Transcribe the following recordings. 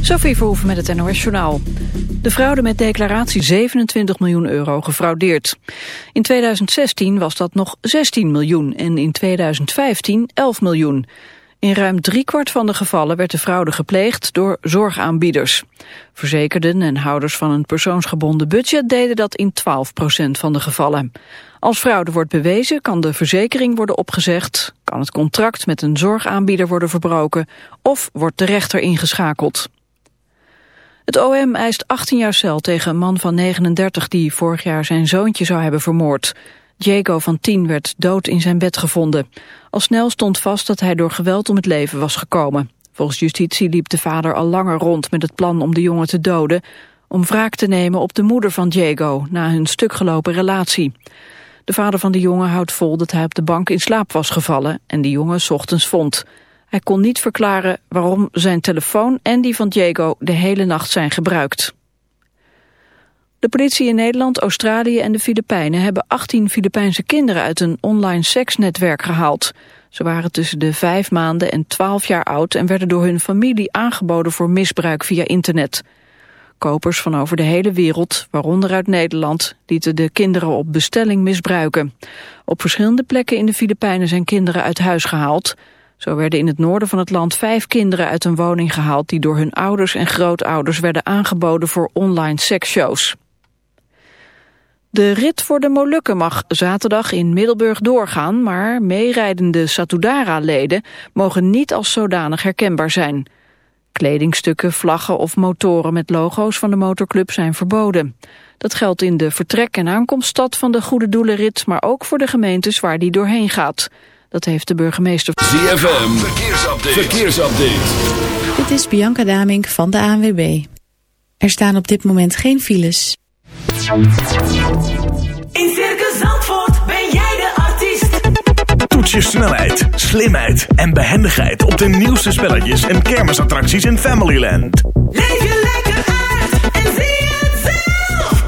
Sophie Verhoeven met het NOS Journaal. De fraude met declaratie 27 miljoen euro gefraudeerd. In 2016 was dat nog 16 miljoen en in 2015 11 miljoen. In ruim driekwart van de gevallen werd de fraude gepleegd door zorgaanbieders. Verzekerden en houders van een persoonsgebonden budget deden dat in 12% van de gevallen. Als fraude wordt bewezen kan de verzekering worden opgezegd, kan het contract met een zorgaanbieder worden verbroken of wordt de rechter ingeschakeld. Het OM eist 18 jaar cel tegen een man van 39 die vorig jaar zijn zoontje zou hebben vermoord. Diego van 10 werd dood in zijn bed gevonden. Al snel stond vast dat hij door geweld om het leven was gekomen. Volgens justitie liep de vader al langer rond met het plan om de jongen te doden... om wraak te nemen op de moeder van Diego na hun stukgelopen relatie. De vader van de jongen houdt vol dat hij op de bank in slaap was gevallen... en de jongen ochtends vond. Hij kon niet verklaren waarom zijn telefoon en die van Diego de hele nacht zijn gebruikt. De politie in Nederland, Australië en de Filipijnen hebben 18 Filipijnse kinderen uit een online seksnetwerk gehaald. Ze waren tussen de 5 maanden en 12 jaar oud en werden door hun familie aangeboden voor misbruik via internet. Kopers van over de hele wereld, waaronder uit Nederland, lieten de kinderen op bestelling misbruiken. Op verschillende plekken in de Filipijnen zijn kinderen uit huis gehaald. Zo werden in het noorden van het land vijf kinderen uit een woning gehaald... die door hun ouders en grootouders werden aangeboden voor online seksshows. De rit voor de Molukken mag zaterdag in Middelburg doorgaan... maar meerijdende Satudara-leden mogen niet als zodanig herkenbaar zijn. Kledingstukken, vlaggen of motoren met logo's van de motorclub zijn verboden. Dat geldt in de vertrek- en aankomststad van de Goede Doelenrit... maar ook voor de gemeentes waar die doorheen gaat... Dat heeft de burgemeester... ZFM, verkeersupdate. verkeersupdate. Dit is Bianca Damink van de ANWB. Er staan op dit moment geen files. In Circus Zandvoort ben jij de artiest. Toets je snelheid, slimheid en behendigheid op de nieuwste spelletjes en kermisattracties in Familyland. Leef je lekker uit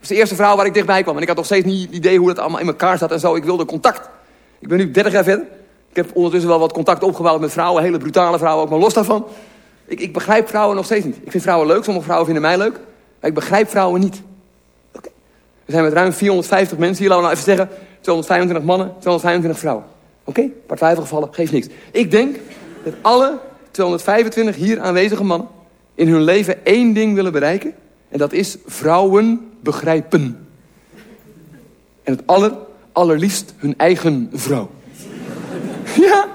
Dat was de eerste vrouw waar ik dichtbij kwam. En ik had nog steeds niet het idee hoe het allemaal in elkaar zat en zo. Ik wilde contact. Ik ben nu 30 jaar verder. Ik heb ondertussen wel wat contact opgebouwd met vrouwen. Hele brutale vrouwen ook, maar los daarvan. Ik, ik begrijp vrouwen nog steeds niet. Ik vind vrouwen leuk, sommige vrouwen vinden mij leuk. Maar ik begrijp vrouwen niet. Oké. We zijn met ruim 450 mensen hier. Laten we nou even zeggen, 225 mannen, 225 vrouwen. Oké? Een paar twijfelgevallen, geeft niks. Ik denk dat alle 225 hier aanwezige mannen... in hun leven één ding willen bereiken. En dat is vrouwen begrijpen. En het aller, allerliefst hun eigen vrouw. Ja,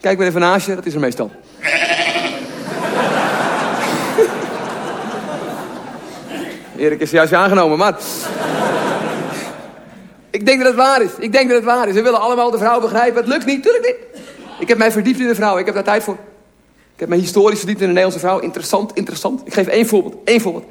kijk maar even naast je, dat is er meestal. Erik is juist aangenomen, maar... Ik denk dat het waar is. Ik denk dat het waar is. We willen allemaal de vrouw begrijpen. Het lukt niet, tuurlijk niet. Ik heb mij verdiept in de vrouw. Ik heb daar tijd voor. Ik heb mij historisch verdiept in de Nederlandse vrouw. Interessant, interessant. Ik geef één voorbeeld. Één voorbeeld.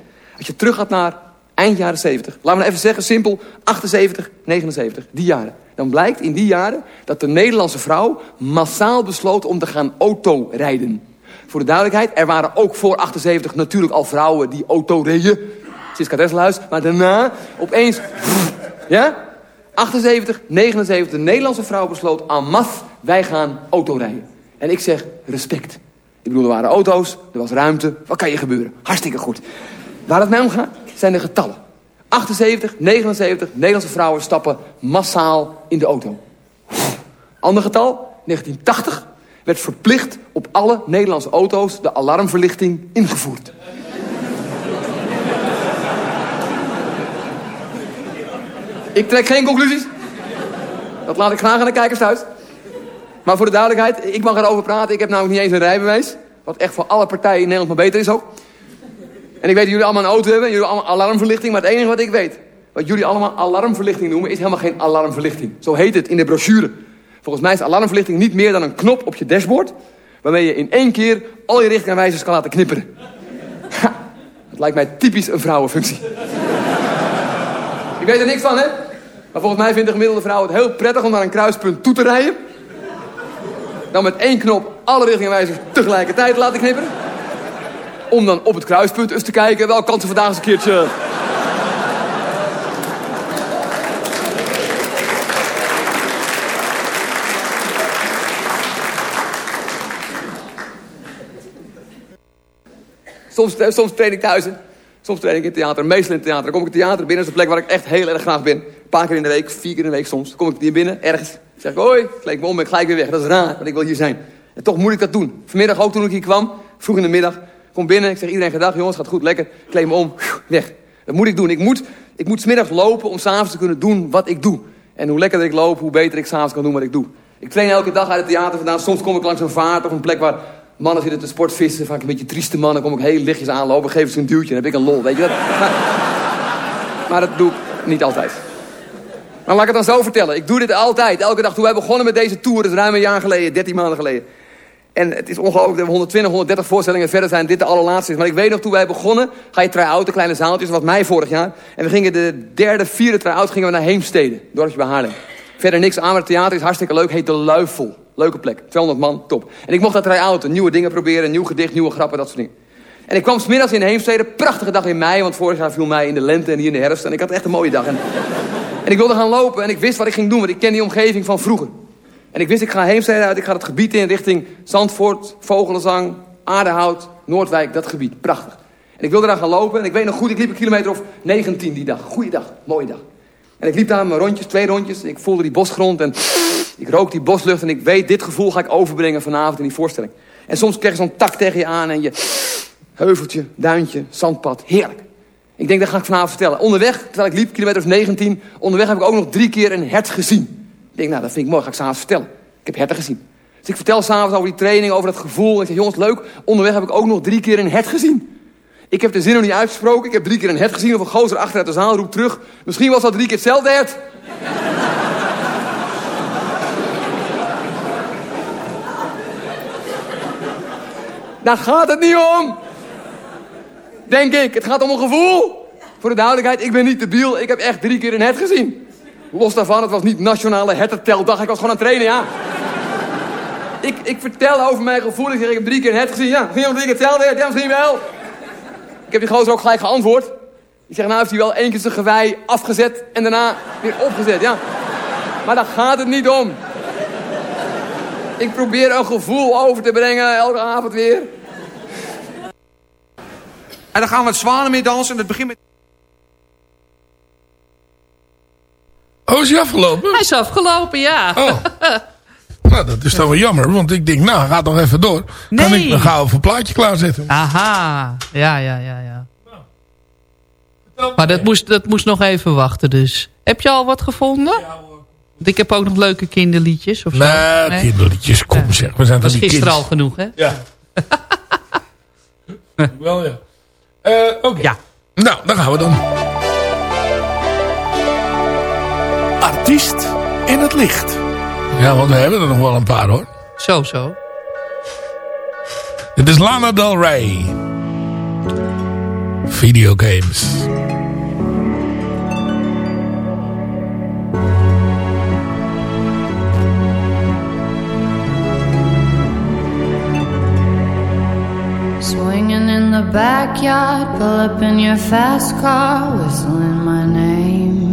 Als je terug gaat naar eind jaren 70. Laten we nou even zeggen, simpel, 78, 79. Die jaren. Dan blijkt in die jaren dat de Nederlandse vrouw massaal besloot om te gaan autorijden. Voor de duidelijkheid, er waren ook voor 78 natuurlijk al vrouwen die auto reden. Siska Tesselhuis. Maar daarna opeens... Ja? 78, 79, de Nederlandse vrouw besloot... masse, wij gaan autorijden. En ik zeg, respect. Ik bedoel, er waren auto's, er was ruimte. Wat kan je gebeuren? Hartstikke goed. Waar het mij om gaat, zijn de getallen. 78, 79, Nederlandse vrouwen stappen massaal in de auto. Ander getal, 1980, werd verplicht op alle Nederlandse auto's de alarmverlichting ingevoerd. Ik trek geen conclusies. Dat laat ik graag aan de kijkers thuis. Maar voor de duidelijkheid, ik mag erover praten. Ik heb namelijk niet eens een rijbewijs. Wat echt voor alle partijen in Nederland maar beter is ook. En ik weet dat jullie allemaal een auto hebben. Jullie allemaal alarmverlichting. Maar het enige wat ik weet, wat jullie allemaal alarmverlichting noemen... is helemaal geen alarmverlichting. Zo heet het in de brochure. Volgens mij is alarmverlichting niet meer dan een knop op je dashboard... waarmee je in één keer al je richtingaanwijzers kan laten knipperen. Ha, dat lijkt mij typisch een vrouwenfunctie. ik weet er niks van, hè? Maar volgens mij vindt de gemiddelde vrouw het heel prettig om naar een kruispunt toe te rijden. Dan met één knop alle richtingaanwijzers tegelijkertijd te laten knipperen. Om dan op het kruispunt eens te kijken welke kant ze vandaag eens een keertje... Soms, eh, soms train ik thuis, soms train ik in theater, meestal in het theater. Kom ik het theater binnen, dat is een plek waar ik echt heel erg graag ben. Een paar keer in de week, vier keer in de week soms. Kom ik hier binnen, ergens. zeg ik, hoi, kleed me om en gelijk weer weg. Dat is raar, want ik wil hier zijn. En toch moet ik dat doen. Vanmiddag ook toen ik hier kwam, vroeg in de middag. Kom binnen, ik zeg iedereen gedag, jongens, gaat goed, lekker. Kleed me om, weg. Dat moet ik doen. Ik moet, ik moet smiddags lopen om s'avonds te kunnen doen wat ik doe. En hoe lekkerder ik loop, hoe beter ik s'avonds kan doen wat ik doe. Ik train elke dag uit het theater vandaan. Soms kom ik langs een vaart of een plek waar mannen zitten te sportvissen. Vaak een beetje trieste mannen. kom ik heel lichtjes aanlopen, geef ze een duwtje. Dan heb ik een lol, weet je? Maar, maar dat doe ik niet altijd. Maar laat ik het dan zo vertellen. Ik doe dit altijd, elke dag. Toen wij begonnen met deze tour, dat is ruim een jaar geleden, 13 maanden geleden. En het is ongelooflijk dat we 120, 130 voorstellingen verder zijn. Dit de allerlaatste is. Maar ik weet nog, toen wij begonnen, ga je try-out, kleine zaaltjes. Was mij vorig jaar. En we gingen de derde, vierde try-out gingen we naar Heemstede. Dorpje bij. Verder niks aan, het theater is hartstikke leuk. Heet De Luifel. Leuke plek. 200 man, top. En ik mocht dat try-outen. Nieuwe dingen proberen, nieuw gedicht, nieuwe grappen, dat soort dingen. En ik kwam smiddags in Heemstede. Prachtige dag in mei, want vorig jaar viel mij in de lente en hier in de herfst. En ik had echt een mooie dag. En, en ik wilde gaan lopen en ik wist wat ik ging doen, want ik ken die omgeving van vroeger. En ik wist, ik ga Heemstede uit, ik ga het gebied in richting Zandvoort, Vogelenzang, Aardehout, Noordwijk, dat gebied. Prachtig. En ik wilde daar gaan lopen en ik weet nog goed, ik liep een kilometer of 19 die dag. Goeie dag, mooie dag. En ik liep daar mijn rondjes, twee rondjes. Ik voelde die bosgrond en ik rook die boslucht. En ik weet, dit gevoel ga ik overbrengen vanavond in die voorstelling. En soms krijg je zo'n tak tegen je aan en je heuveltje, duintje, zandpad. Heerlijk. Ik denk, dat ga ik vanavond vertellen. Onderweg, terwijl ik liep, kilometer of 19, onderweg heb ik ook nog drie keer een hert gezien. Ik denk, nou, dat vind ik mooi, ga ik s'avonds vertellen. Ik heb herten gezien. Dus ik vertel s'avonds over die training, over dat gevoel. Ik zeg, jongens, leuk, onderweg heb ik ook nog drie keer een hert gezien. Ik heb de zin nog niet uitgesproken. Ik heb drie keer een hert gezien of een gozer achter uit de zaal roept terug. Misschien was dat drie keer hetzelfde hert. Daar gaat het niet om. Denk ik. Het gaat om een gevoel. Voor de duidelijkheid, ik ben niet debiel. Ik heb echt drie keer een hert gezien. Los daarvan, het was niet nationale hertenteldag. Ik was gewoon aan het trainen, ja. ik, ik vertel over mijn gevoel. Ik heb drie keer een hert gezien. Ja, misschien ook drie keer hetzelfde. Ja, misschien wel. Ik heb die gozer ook gelijk geantwoord. Ik zeg, nou heeft hij wel één keer zijn gewei afgezet en daarna weer opgezet, ja. Maar daar gaat het niet om. Ik probeer een gevoel over te brengen, elke avond weer. En dan gaan we het zwanen mee dansen. En het begint met... Oh, is hij afgelopen? Hij is afgelopen, ja. Oh. Nou, dat is dan wel jammer, want ik denk, nou, gaat nog even door. Kan Nee. ik een gauw een plaatje klaarzetten? Aha, ja, ja, ja, ja. Maar dat moest, dat moest nog even wachten dus. Heb je al wat gevonden? Want ik heb ook nog leuke kinderliedjes of zo. Nee, kinderliedjes, kom zeg. We zijn Dat die gisteren al genoeg, hè? Ja. wel, ja. Eh, Oké. Ja. Nou, dan gaan we dan. Artiest in het licht. Ja, want we hebben er nog wel een paar, hoor. Zo, zo. Dit is Lana Del Rey. Videogames. Swinging in the backyard, pull up in your fast car, whistling my name.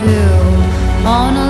hill on a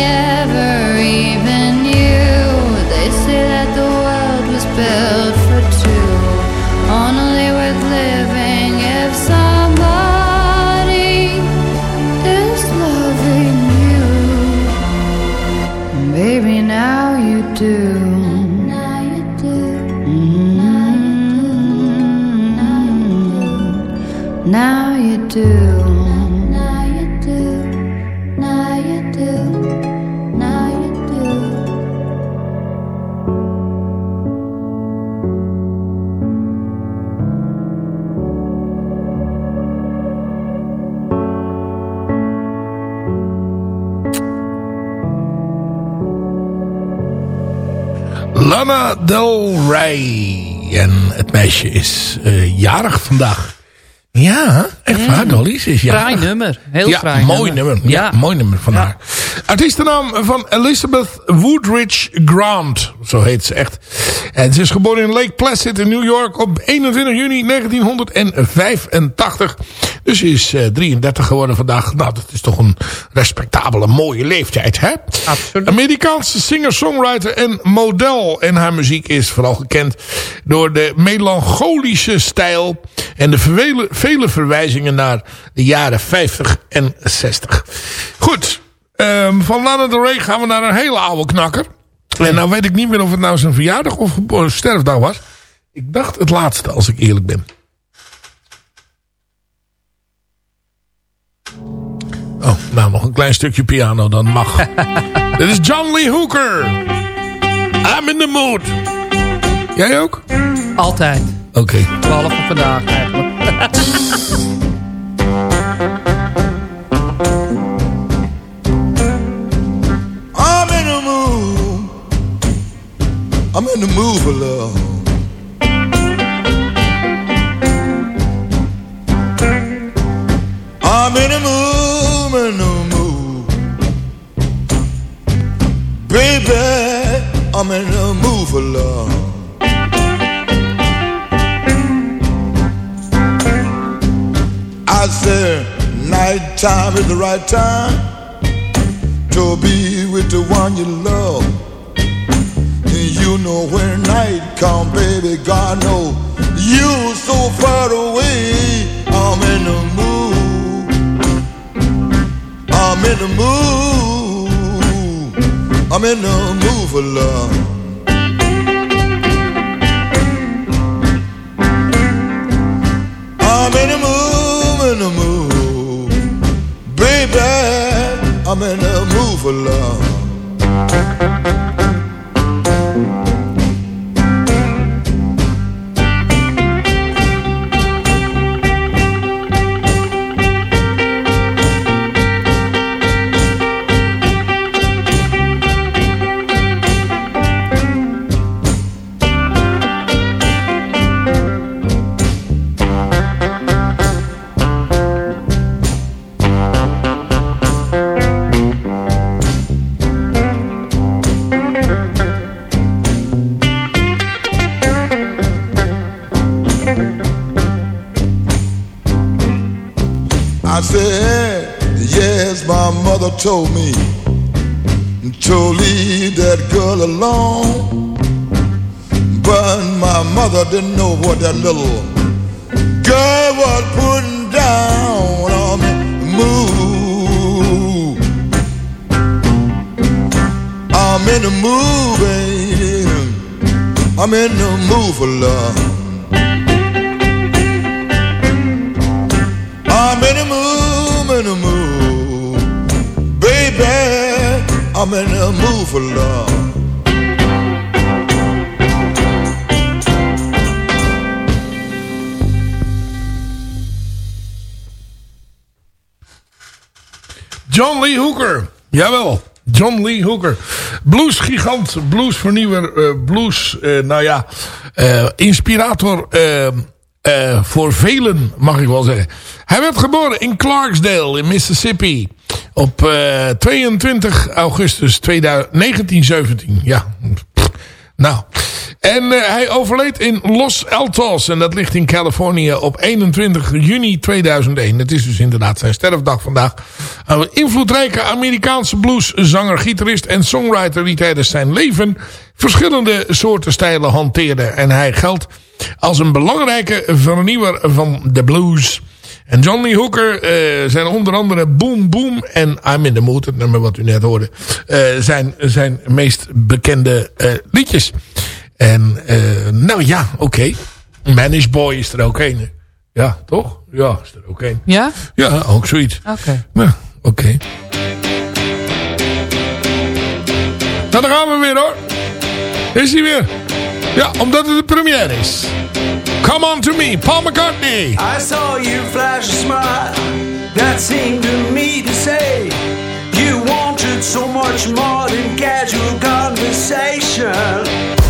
Lana Del Rey. En het meisje is eh, jarig vandaag. Ja, echt waar, Dolly. Ze is jarig. Fraai nummer. Heel ja, fraai mooi nummer. Ja, mooi nummer van haar. Artiestennaam van Elizabeth Woodridge Grant. Zo heet ze echt. En ze is geboren in Lake Placid in New York op 21 juni 1985. Dus ze is eh, 33 geworden vandaag. Nou, dat is toch een respectabele, mooie leeftijd, hè? Absoluut. Amerikaanse singer-songwriter en model. En haar muziek is vooral gekend door de melancholische stijl en de vele, vele verwijzingen naar de jaren 50 en 60. Goed, ehm, van Lana Del Rey gaan we naar een hele oude knakker. En nou weet ik niet meer of het nou zijn verjaardag of sterfdag was. Ik dacht het laatste, als ik eerlijk ben. Oh, nou nog een klein stukje piano, dan mag. Dit is John Lee Hooker. I'm in the mood. Jij ook? Altijd. Oké. Behalve vandaag I'm in the mood for love. I'm in the mood, in the mood. Baby, I'm in the mood for love. I said, nighttime is the right time to be with the one you love. Know when night come, baby, God know you so far away. I'm in the mood. I'm in the mood. I'm in the mood for love. I'm in the mood, in the mood. Baby, I'm in the mood for love. Mother told me to leave that girl alone. But my mother didn't know what that little girl was putting down on me. Move. I'm in the mood, baby. I'm in the mood for love. I'm I'm in the mood for love. John Lee Hooker. Jawel. John Lee Hooker. Bluesgigant, bluesvernieuwer, eh blues, eh, nou ja, eh, inspirator eh, eh, voor velen, mag ik wel zeggen. Hij werd geboren in Clarksdale in Mississippi op eh, 22 augustus 2000 1917. Ja, nou. En eh, hij overleed in Los Altos. En dat ligt in Californië op 21 juni 2001. Het is dus inderdaad zijn sterfdag vandaag. Een invloedrijke Amerikaanse blueszanger, gitarist en songwriter... die tijdens zijn leven verschillende soorten stijlen hanteerde. En hij geldt als een belangrijke vernieuwer van de blues... En John Lee Hooker eh, zijn onder andere Boom Boom en I'm in the Mood, het nummer wat u net hoorde, eh, zijn, zijn meest bekende eh, liedjes. En nou ja, oké. Manish Boy is er ook een. Ja, toch? Ja, is er ook een. Ja? Ja, ook zoiets. Oké. Nou, oké. Nou, dan gaan we weer hoor. Is hij weer? Ja, omdat het de première is. Come on to me, Paul McCartney. I saw you flash a smile that seemed to me to say you wanted so much more than casual conversation.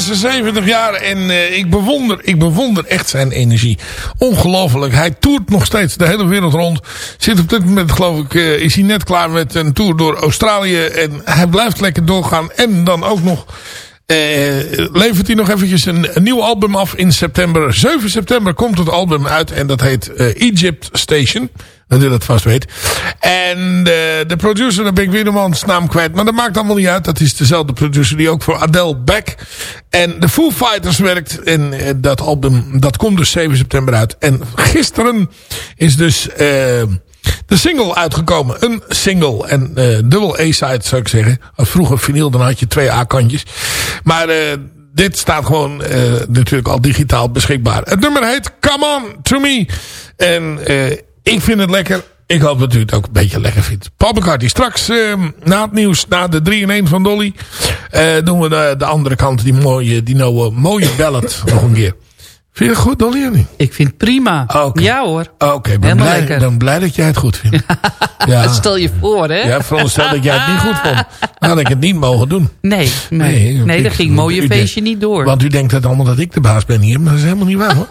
76 jaar en eh, ik, bewonder, ik bewonder echt zijn energie. Ongelooflijk. Hij toert nog steeds de hele wereld rond. Zit op dit moment geloof ik, eh, is hij net klaar met een tour door Australië. En hij blijft lekker doorgaan. En dan ook nog eh, levert hij nog eventjes een, een nieuw album af in september. 7 september komt het album uit en dat heet Egypt Station. Dat u dat vast weet. En eh, de producer, daar ben ik weer de naam kwijt. Maar dat maakt allemaal niet uit. Dat is dezelfde producer die ook voor Adele Beck en de Foo Fighters werkt. En eh, dat album, dat komt dus 7 september uit. En gisteren is dus eh, de single uitgekomen. Een single. En eh dubbel A-side zou ik zeggen. Als vroeger vinyl, dan had je twee A-kantjes. Maar eh, dit staat gewoon natuurlijk al digitaal beschikbaar. Het nummer heet Come On To Me. En ik vind het lekker. Ik hoop dat u het ook een beetje lekker vindt. Paul McCartney. Straks eh, na het nieuws, na de 3-in-1 van Dolly... eh, doen we de, de andere kant, die mooie, die nou, mooie ballad nog een keer. Vind je het goed, Dolly, of niet? Ik vind het prima. Ja hoor. Oké, ben, Helemaal blij, ben blij dat jij het goed vindt. Ja. Stel je voor hè. Ja, veronderstel dat jij het niet goed vond. Dan had ik het niet mogen doen. Nee, nee, nee, want dat ging mooie feestje niet door. Want u denkt dat allemaal dat ik de baas ben hier. Maar dat is helemaal niet waar hoor.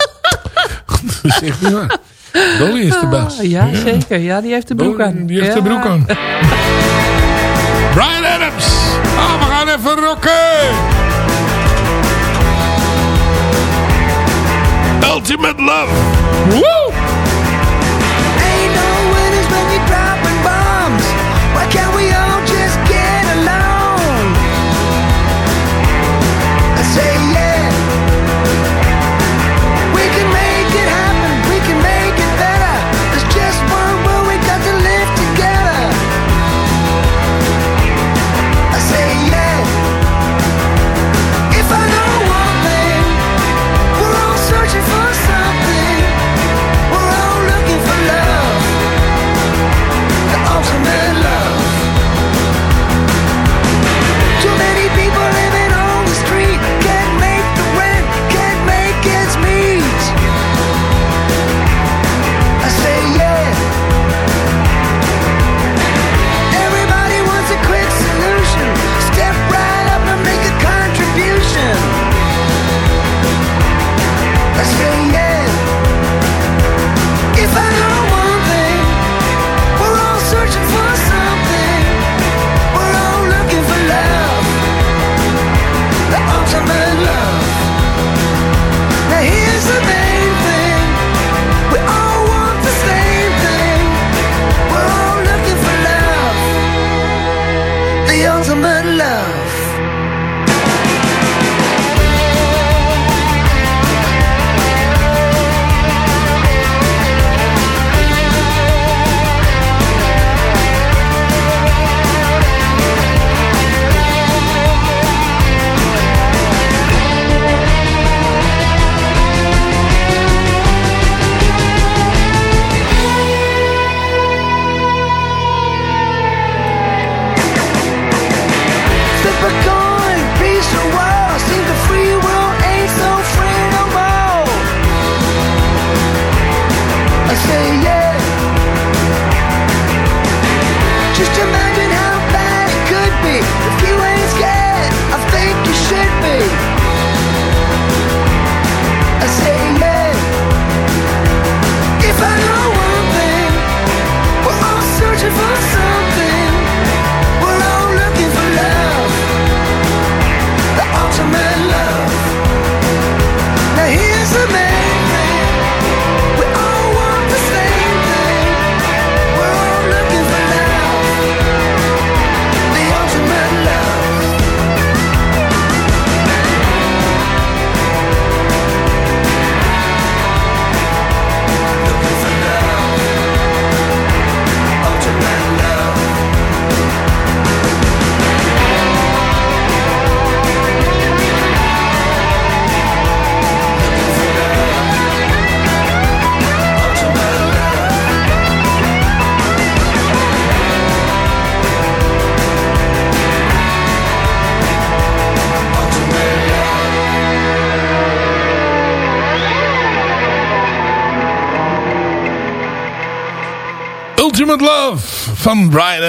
dat is echt niet waar. Dolly is de baas. Ah, ja, zeker. Ja, die heeft de broek aan. Die heeft ja. de broek aan. Brian Adams. Ah, we gaan even rocken. Ultimate Love. Woo! somebody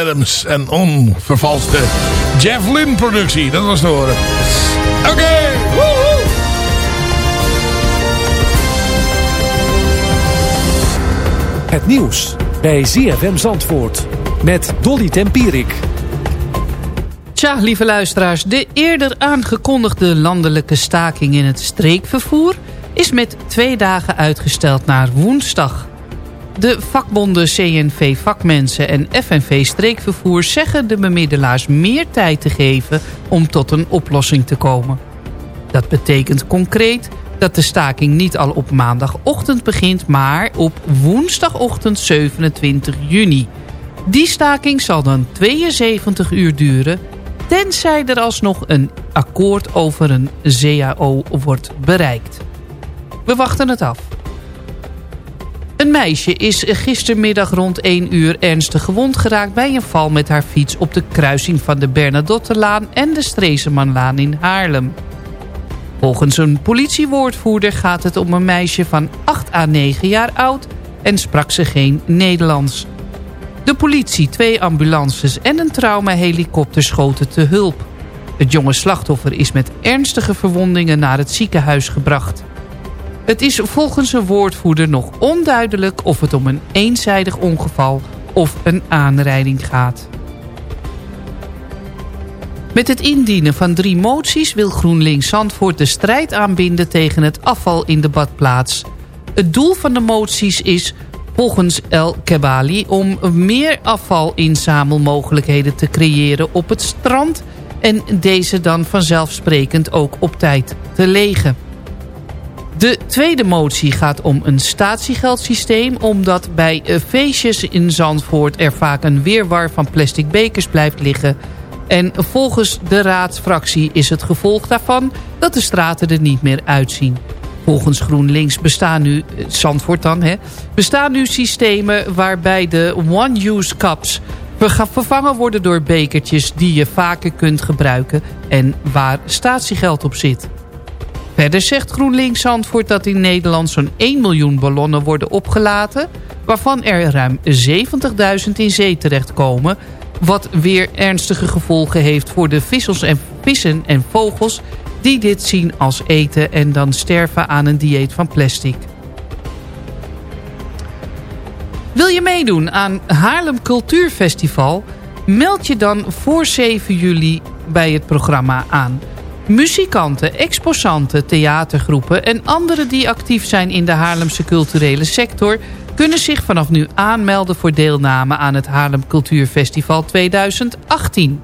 Adams. En onvervalste Jeff Lynne productie. Dat was te horen. Oké. Het nieuws bij ZFM Zandvoort met Dolly Tempierik. Tja, lieve luisteraars, de eerder aangekondigde landelijke staking in het streekvervoer is met twee dagen uitgesteld naar woensdag. De vakbonden CNV Vakmensen en FNV Streekvervoer zeggen de bemiddelaars meer tijd te geven om tot een oplossing te komen. Dat betekent concreet dat de staking niet al op maandagochtend begint, maar op woensdagochtend 27 juni. Die staking zal dan 72 uur duren, tenzij er alsnog een akkoord over een CAO wordt bereikt. We wachten het af. Een meisje is gistermiddag rond 1 uur ernstig gewond geraakt... bij een val met haar fiets op de kruising van de Bernadottelaan... en de Stresemanlaan in Haarlem. Volgens een politiewoordvoerder gaat het om een meisje van 8 à 9 jaar oud... en sprak ze geen Nederlands. De politie, twee ambulances en een traumahelikopter schoten te hulp. Het jonge slachtoffer is met ernstige verwondingen naar het ziekenhuis gebracht. Het is volgens een woordvoerder nog onduidelijk of het om een eenzijdig ongeval of een aanrijding gaat. Met het indienen van drie moties wil GroenLinks Zandvoort de strijd aanbinden tegen het afval in de badplaats. Het doel van de moties is volgens El Kebali om meer afvalinzamelmogelijkheden te creëren op het strand en deze dan vanzelfsprekend ook op tijd te legen. De tweede motie gaat om een statiegeldsysteem... omdat bij eh, feestjes in Zandvoort er vaak een weerwar van plastic bekers blijft liggen... En volgens de raadsfractie is het gevolg daarvan dat de straten er niet meer uitzien. Volgens GroenLinks bestaan nu, eh, Zandvoort dan, hè, bestaan nu systemen waarbij de one-use cups vervangen worden door bekertjes die je vaker kunt gebruiken en waar statiegeld op zit. Verder zegt GroenLinks Zandvoort dat in Nederland zo'n 1 miljoen ballonnen worden opgelaten... waarvan er ruim 70.000 in zee terechtkomen... wat weer ernstige gevolgen heeft voor de vissels en vissen en vogels... die dit zien als eten en dan sterven aan een dieet van plastic. Wil je meedoen aan Haarlem Cultuurfestival? Meld je dan voor 7 juli bij het programma aan... Muzikanten, exposanten, theatergroepen en anderen die actief zijn in de Haarlemse culturele sector... kunnen zich vanaf nu aanmelden voor deelname aan het Haarlem Cultuurfestival 2018.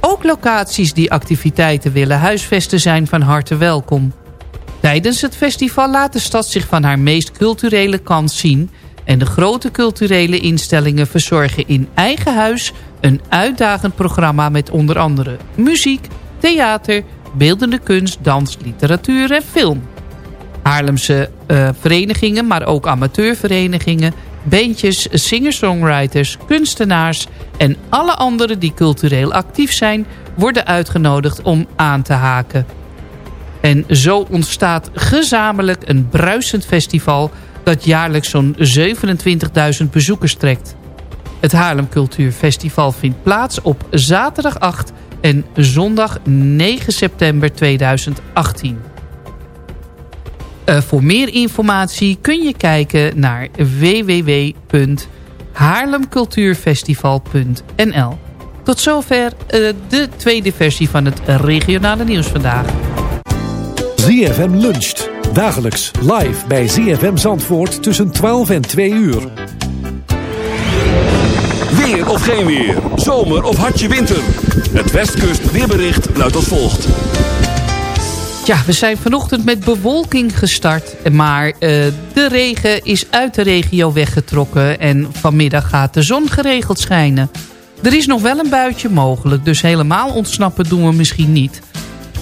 Ook locaties die activiteiten willen huisvesten zijn van harte welkom. Tijdens het festival laat de stad zich van haar meest culturele kant zien... en de grote culturele instellingen verzorgen in eigen huis... een uitdagend programma met onder andere muziek, theater, beeldende kunst, dans, literatuur en film. Haarlemse uh, verenigingen, maar ook amateurverenigingen, bandjes, singer-songwriters, kunstenaars en alle anderen die cultureel actief zijn, worden uitgenodigd om aan te haken. En zo ontstaat gezamenlijk een bruisend festival dat jaarlijks zo'n 27.000 bezoekers trekt. Het Haarlem Cultuurfestival vindt plaats op zaterdag 8 en zondag 9 september 2018. Uh, voor meer informatie kun je kijken naar www.haarlemcultuurfestival.nl Tot zover uh, de tweede versie van het regionale nieuws vandaag. ZFM luncht. Dagelijks live bij ZFM Zandvoort tussen 12 en 2 uur. Of geen weer. Zomer of hartje winter. Het Westkust weerbericht luidt als volgt. Ja, we zijn vanochtend met bewolking gestart. Maar uh, de regen is uit de regio weggetrokken. En vanmiddag gaat de zon geregeld schijnen. Er is nog wel een buitje mogelijk. Dus helemaal ontsnappen doen we misschien niet.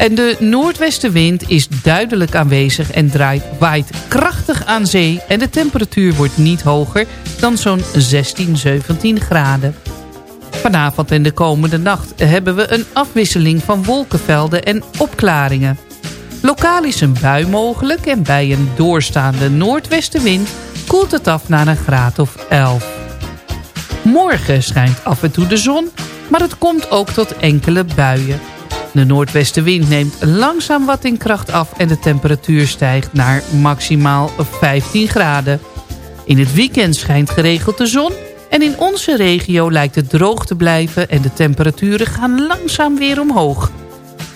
En de noordwestenwind is duidelijk aanwezig en draait, waait krachtig aan zee. En de temperatuur wordt niet hoger dan zo'n 16, 17 graden. Vanavond en de komende nacht hebben we een afwisseling van wolkenvelden en opklaringen. Lokaal is een bui mogelijk en bij een doorstaande noordwestenwind koelt het af naar een graad of 11. Morgen schijnt af en toe de zon, maar het komt ook tot enkele buien. De noordwestenwind neemt langzaam wat in kracht af en de temperatuur stijgt naar maximaal 15 graden. In het weekend schijnt geregeld de zon en in onze regio lijkt het droog te blijven en de temperaturen gaan langzaam weer omhoog.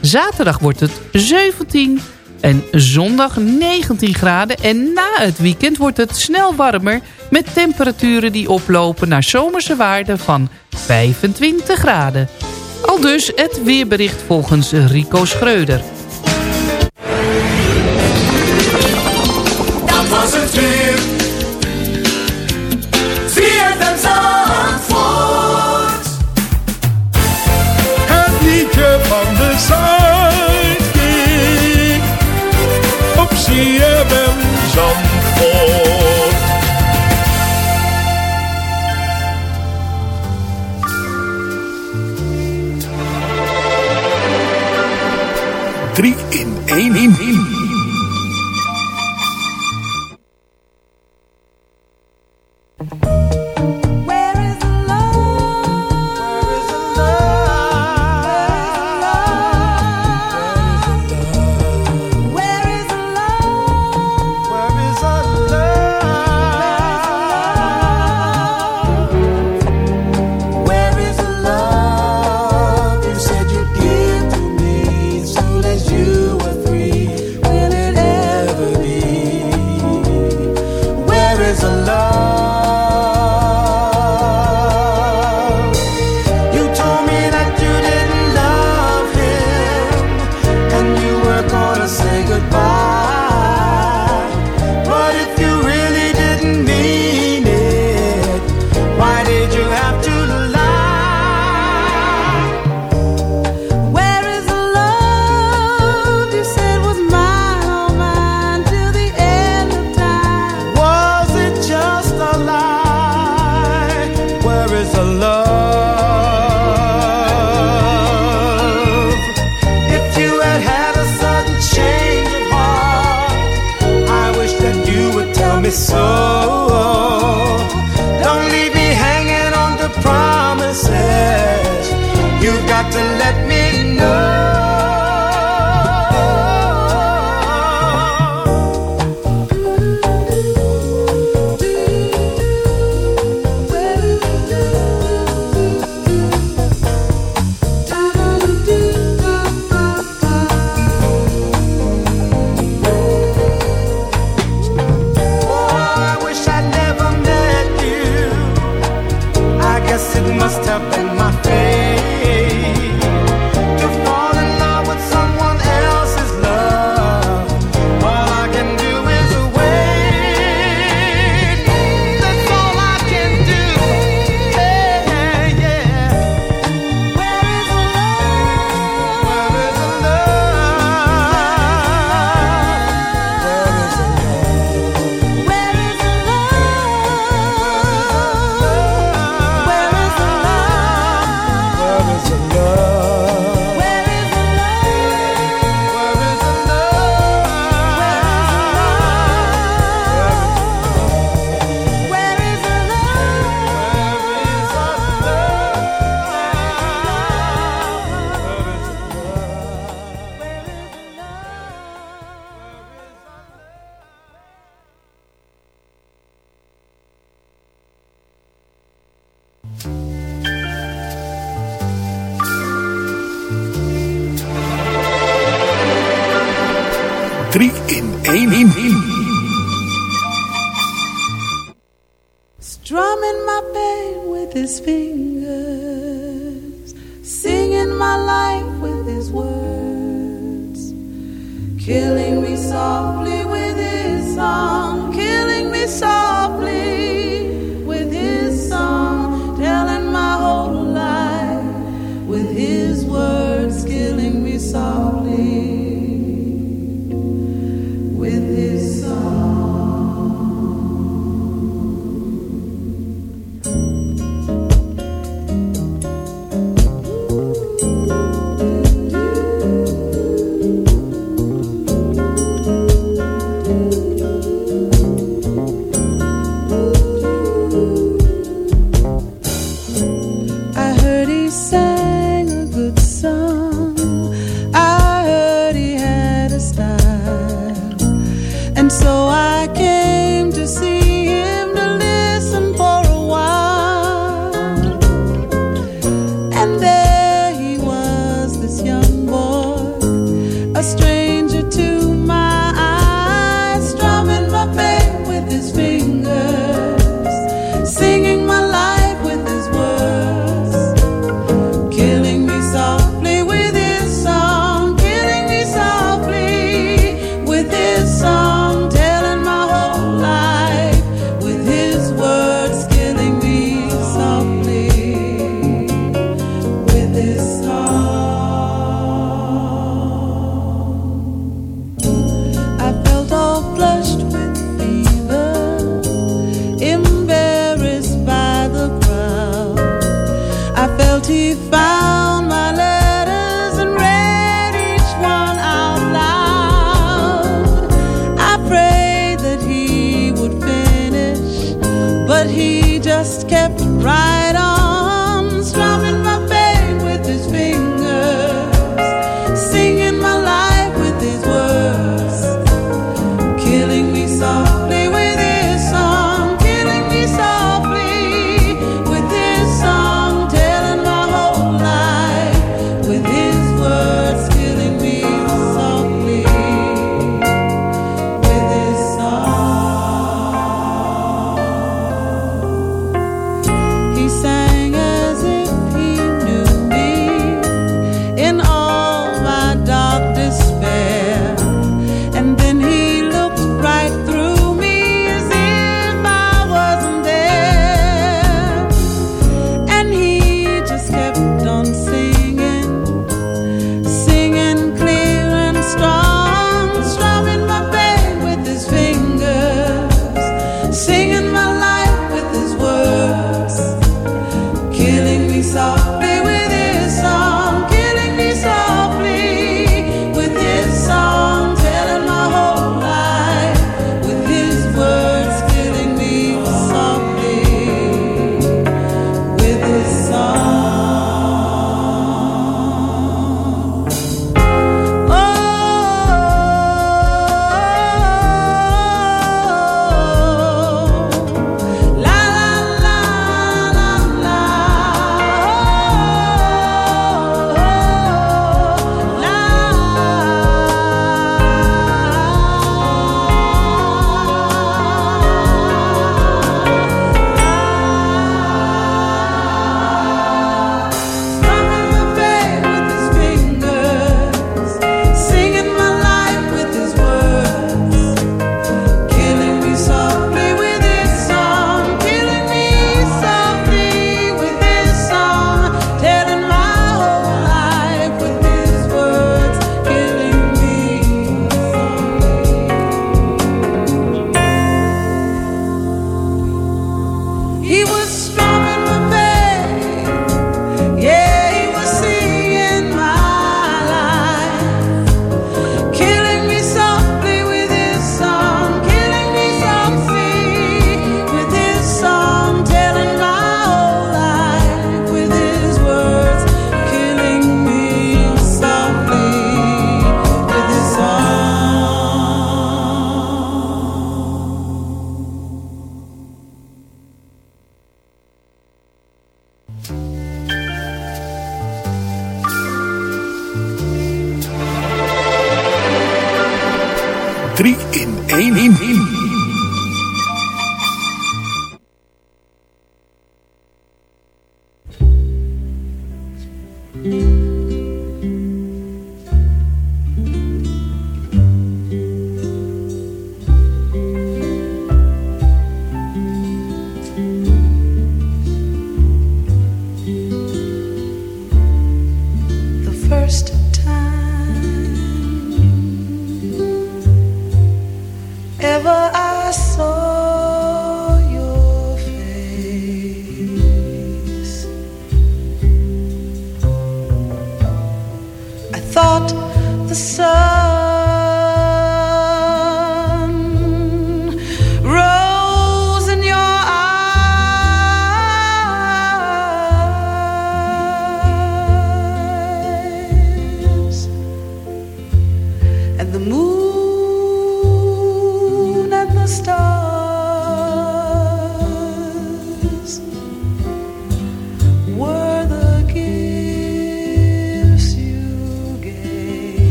Zaterdag wordt het 17 en zondag 19 graden en na het weekend wordt het snel warmer met temperaturen die oplopen naar zomerse waarden van 25 graden. Al dus het weerbericht volgens Rico Schreuder. Dat was het weer. Het liedje van de Zuidkiek op CFM Zandvoort. 3 in 1.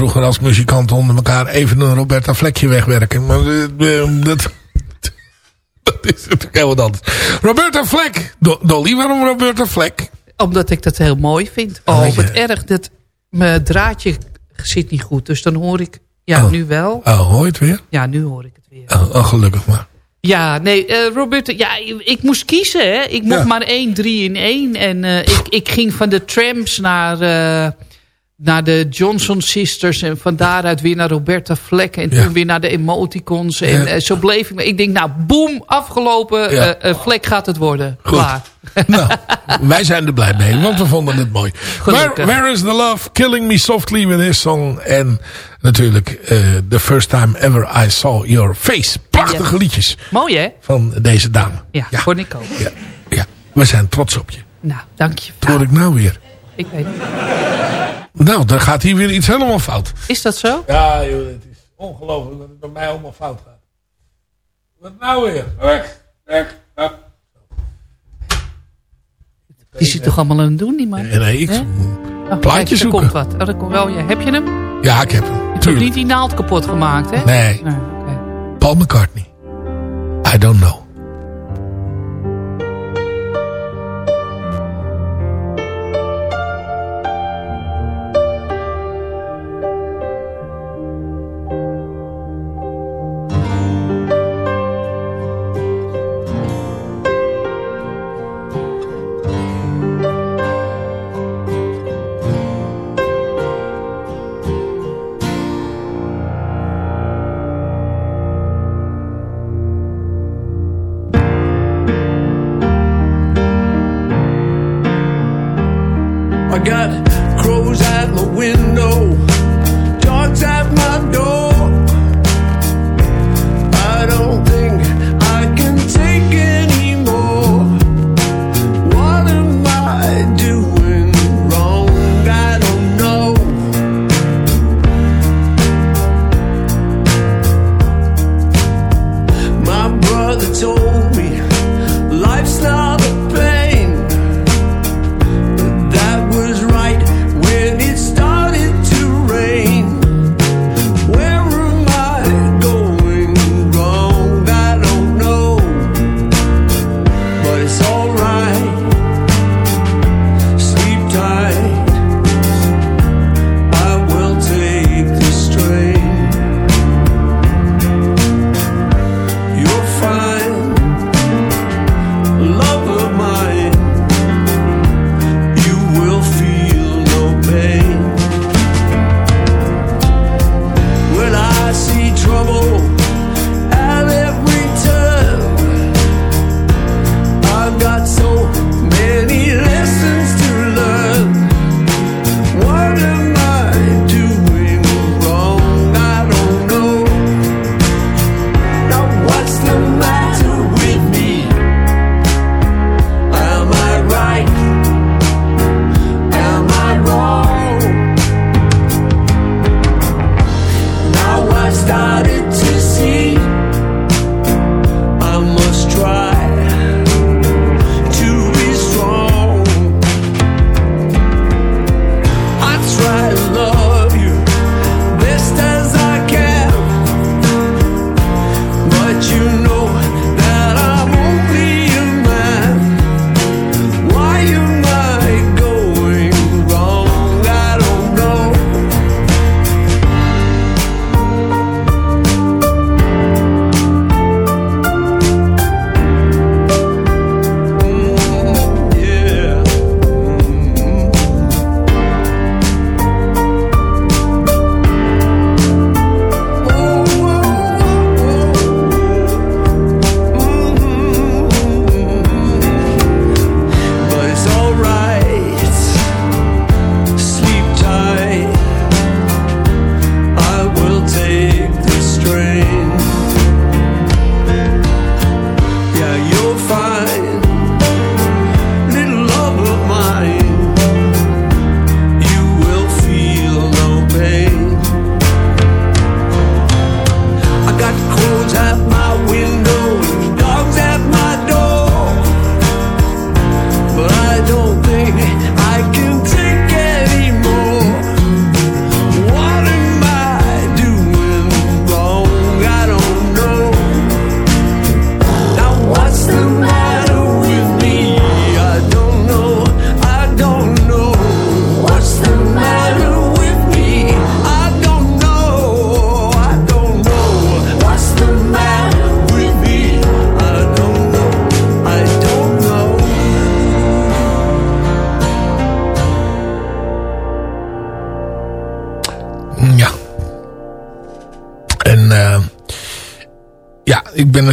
Vroeger als muzikanten onder elkaar even een Roberta Vlekje wegwerken. Maar eh, eh, dat, dat is natuurlijk heel wat anders. Roberta Vlek. Do- Dolly, waarom Roberta Vlek? Omdat ik dat heel mooi vind. Oh, wat erg. Dat, mijn draadje zit niet goed. Dus dan hoor ik... Ja, Oh. nu wel. Oh, hoor je het weer? Ja, nu hoor ik het weer. Oh, oh, gelukkig maar. Ja, nee, Robert, ja, ik moest kiezen. Hè. Ik mocht Ja. maar één, drie in één. En ik, ik ging van de Tramps naar, naar de Johnson Sisters. En van daaruit weer naar Roberta Fleck. En Ja. toen weer naar de Emoticons. En Ja. eh, zo bleef ik. Ik denk, nou, boem, afgelopen. Ja. eh, eh, Fleck gaat het worden. Goed. Klaar. Nou, wij zijn er blij mee, want we vonden het mooi. Where. Where is the Love? Killing Me Softly with His Song. En natuurlijk The First Time Ever I Saw Your Face. Prachtige liedjes Mooi, hè? van deze dame. Ja, ik ook. Ja, ja, we zijn trots op je. Nou, dank je. Wat hoor ik nou weer? Ik weet het. Nou, dan gaat hier weer iets helemaal fout. Is dat zo? Ja, joh, het is ongelooflijk dat het bij mij allemaal fout gaat. Wat nou weer? Weg, weg, weg. Die zit toch allemaal aan het doen, die man? Nee, nee, ik? Oh, plaatje er zoeken. komt wat. Oh, er komt wel, ja. Heb je hem? Je Ja, ik heb hem. hebt ook Tuurlijk. niet die naald kapot gemaakt, hè? Nee. Nee, oké. Paul McCartney. I don't know.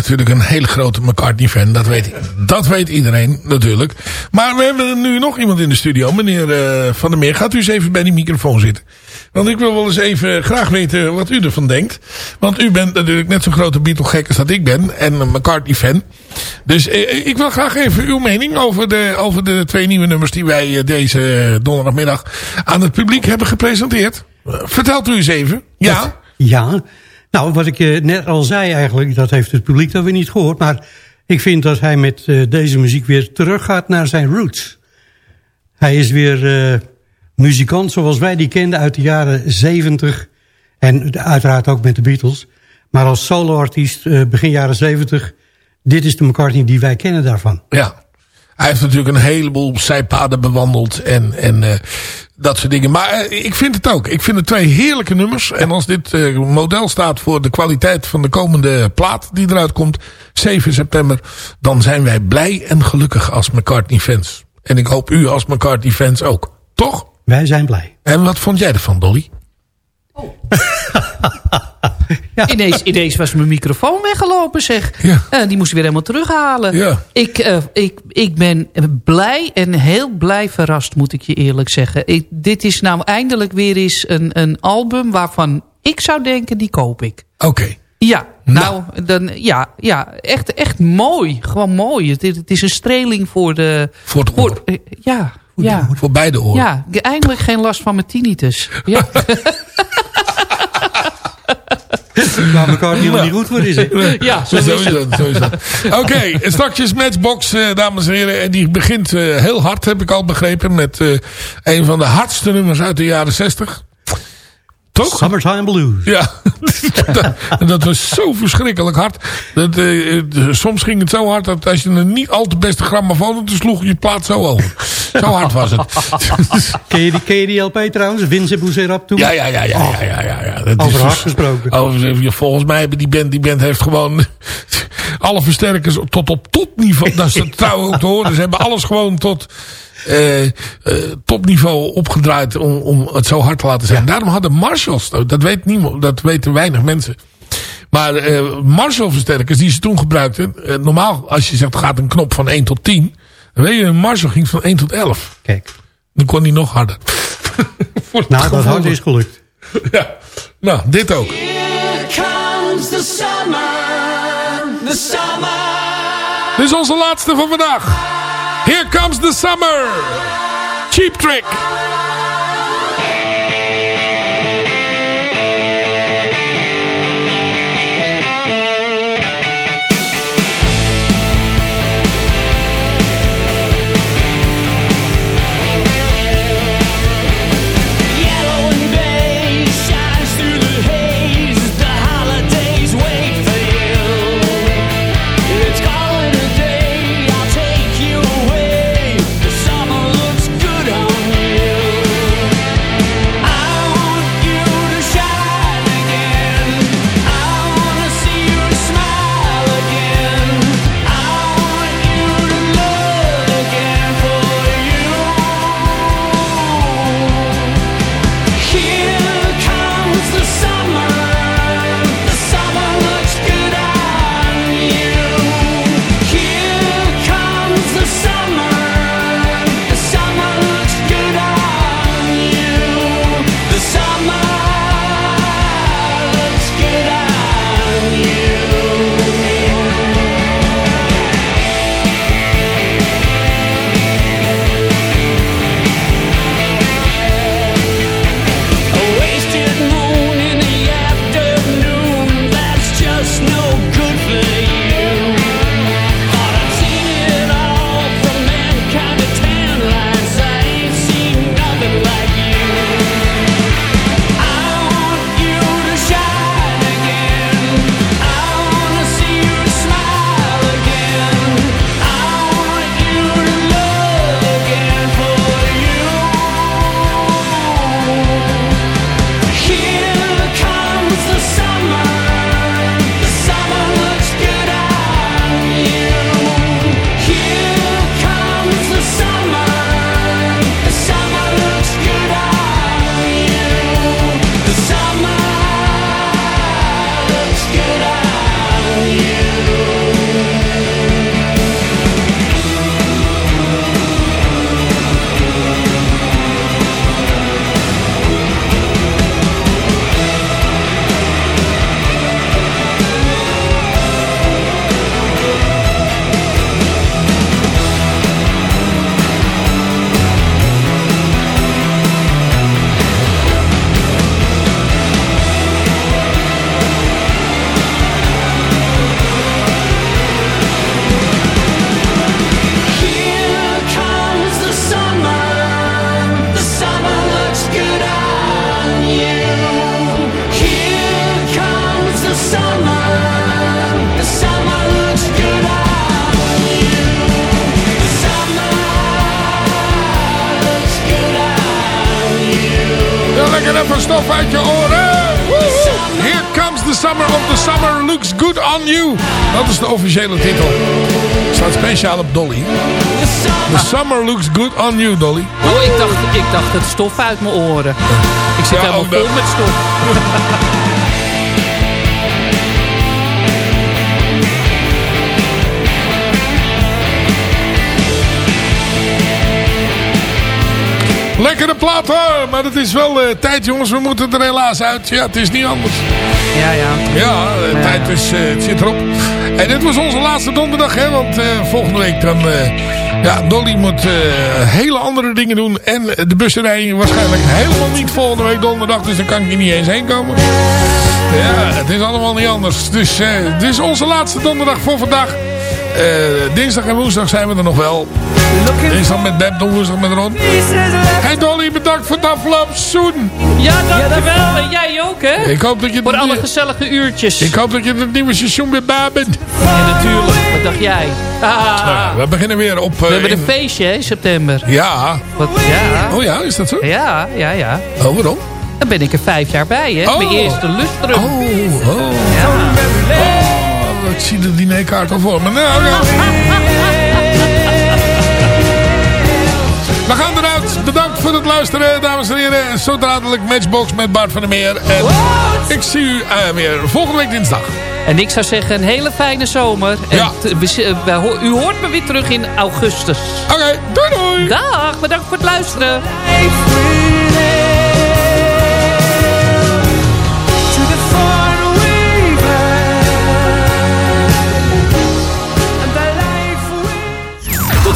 Natuurlijk een hele grote McCartney-fan. Dat weet, dat weet iedereen natuurlijk. Maar we hebben nu nog iemand in de studio. Meneer uh, Van der Meer, gaat u eens even bij die microfoon zitten. Want ik wil wel eens even graag weten wat u ervan denkt. Want u bent natuurlijk net zo'n grote Beatle-gek als dat ik ben. En een McCartney-fan. Dus uh, ik wil graag even uw mening over de, over de twee nieuwe nummers... die wij deze donderdagmiddag aan het publiek hebben gepresenteerd. vertelt u eens even. Ja? Ja, nou, wat ik uh, net al zei eigenlijk, dat heeft het publiek dan weer niet gehoord. Maar ik vind dat hij met uh, deze muziek weer teruggaat naar zijn roots. Hij is weer uh, muzikant zoals wij die kenden uit de jaren 70. En uiteraard ook met de Beatles. Maar als soloartiest begin jaren 70. Dit is de McCartney die wij kennen daarvan. Ja, hij heeft natuurlijk een heleboel zijpaden bewandeld. En, en uh, dat soort dingen. Maar uh, ik vind het ook. Ik vind het twee heerlijke nummers. En als dit uh, model staat voor de kwaliteit van de komende plaat die eruit komt. 7 september. Dan zijn wij blij en gelukkig als McCartney fans. En ik hoop u als McCartney fans ook. Toch? Wij zijn blij. En wat vond jij ervan Dolly? Oh. ja. ineens, ineens was mijn microfoon weggelopen, zeg. Ja. Uh, die moest ik weer helemaal terughalen. Ja. Ik, uh, ik, ik ben blij en heel blij verrast, moet ik je eerlijk zeggen. Ik, dit is nou eindelijk weer eens een, een album waarvan ik zou denken, die koop ik. Oké. Okay. Ja, nou, nou, dan, ja, ja echt, echt mooi. Gewoon mooi. Het, het is een streling voor de... Voor het voor, uh, ja, voor, ja. voor beide oren. Ja, eindelijk geen last van mijn tinnitus. Ja. Waar elkaar helemaal niet goed voor is. Hè? Ja, zo, zo is het. Zo is het. Oké, okay, straks Matchbox, uh, dames en heren. En die begint uh, heel hard, heb ik al begrepen. Met uh, een van de hardste nummers uit de jaren 60. Toch? Summertime Blues. Ja, dat, dat was zo verschrikkelijk hard. Dat, uh, soms ging het zo hard dat als je een niet al te beste grammofoon had, dan sloeg je plaat zo over. Zo hard was het. ken, je die, ken je die LP trouwens? Vince Bouzerap toen? Ja, ja, ja. ja, ja, ja, ja, ja. Dat over hard gesproken. Over, volgens mij hebben die band, die band heeft gewoon alle versterkers tot op topniveau. Dat is trouwens ook te horen. Ze hebben alles gewoon tot... Uh, uh, topniveau opgedraaid om, om het zo hard te laten zijn. Ja. Daarom hadden Marshalls, dat, weet niemand, dat weten weinig mensen. Maar uh, Marshall versterkers die ze toen gebruikten. normaal als je zegt gaat een knop van 1 tot 10. Dan weet je een Marshall ging van 1 tot 11. Kijk. Dan kon hij nog harder. nou dat hard is gelukt. ja. Nou dit ook. Here comes the summer. The summer. Dit is onze laatste van vandaag. Here comes the summer. Cheap Trick. Speciaal op Dolly. The summer looks good on you, Dolly. Oh, ik dacht, ik dacht het stof uit mijn oren. Ik zit Ja, helemaal vol met stof. Lekkere plaat hoor, maar het is wel eh, tijd jongens. We moeten er helaas uit. Ja, het is niet anders. Ja, ja. Ja, de tijd is, eh, het zit erop. En dit was onze laatste donderdag, hè. Want eh, volgende week dan... eh, ja, Dolly moet eh, hele andere dingen doen. En de bussenrijden waarschijnlijk helemaal niet volgende week donderdag. Dus dan kan ik er niet eens heen komen. Ja, het is allemaal niet anders. Dus dit is onze laatste donderdag voor vandaag. Eh, dinsdag en woensdag zijn we er nog wel. Dinsdag met Beb, woensdag met Ron. Hey Dolly, bedankt voor het afgelopen seizoen. Ja, dankjewel. En jij ook, hè? Ik hoop dat je... Voor alle gezellige uurtjes. Ik hoop dat je het nieuwe seizoen weer bij bent. Ja, natuurlijk. Wat dacht jij? Ah, Nou, we beginnen weer op... we eh, hebben een feestje, hè, in september. Ja. Wat, ja. Oh ja, is dat zo? Ja, ja, ja. Oh, waarom? Dan ben ik er vijf jaar bij, hè? Oh. Mijn eerste lustrum. Oh, oh. Ja. Ik zie de dinerkaart al voor me. Nou, nou. We gaan eruit. Bedankt voor het luisteren, dames en heren. En Zo dadelijk Matchbox met Bart van der Meer. En ik zie u eh, weer volgende week dinsdag. En ik zou zeggen, een hele fijne zomer. En Ja. eh, u hoort me weer terug in augustus. Oké, doei doei. Dag, bedankt voor het luisteren.